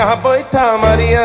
আর ঝাড়িয়া বই থামারিয়া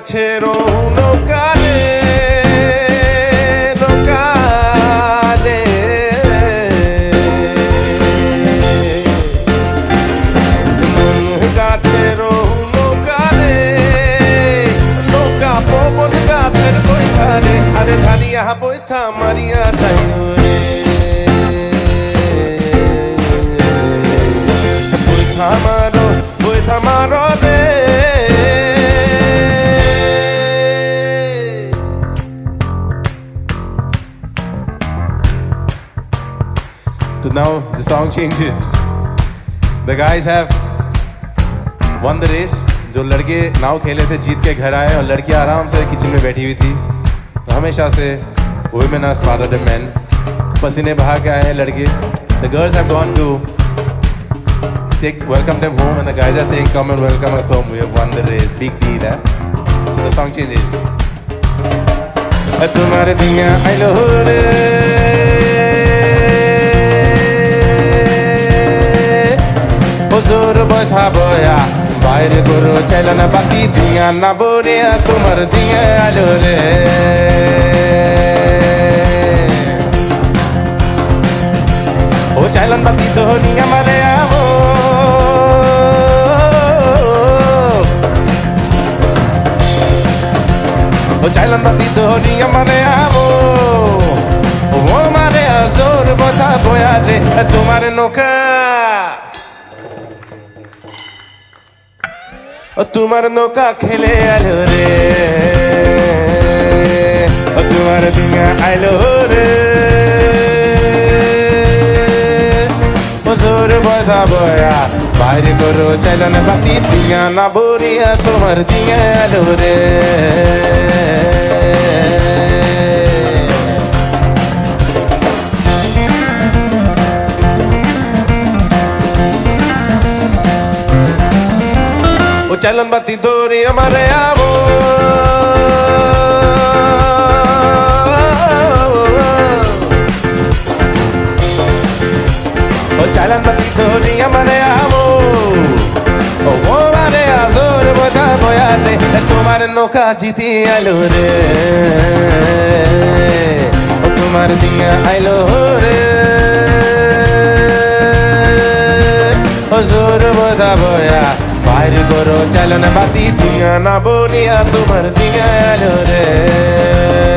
গাছের নৌকারে নৌকারে গাছের নৌকারে নৌকা পবন গাছের বৈঠারে আরে ঝালিয়া বৈঠা now the song changes. The guys have won the race. जो लड़के नाव खेले थे, जीत के घर आए और लड़कियाँ आराम से किचन में बैठी हुई थी। तो हमेशा से women are smarter than man पसीने बहा के आए हैं लड़के। The girls have gone to take welcome them home and the guys are saying come and welcome us home we have won the race big deal है so the song changes तुम्हारे दुनिया I love you বৈঠা বয়া বাইরে গরু চাইল না বাকি দিয়া না বরিয়া তোমার দিয়া আলো রে ও চাইলান বাকি ধনি আমারে আমো। ও চাইলান বাকি ধনি আমারে তোমার নৌকা খেলে আলো রে। তোমার ডিঙা আইলো রে। জোর বজা বয়া, বাইরে করো চাইলান বাতি ডিঙা না বরিয়া তোমার ডিঙা আলো রে। ও চাইলেন বাতি দৌড়ি আমারে আমো ও বাতি দৌড়ি আমারে আমো ও মানে আজোর বোঝা বয়াতে তোমার নৌকা জিতি আলো রে। তোমার দিয়া আইলো রে। হজুর বোধা বয়া বাইরে করো চালন বাতি দিয়া না বনিয়া তোমার দিয়া আলো রে ও বাতি রে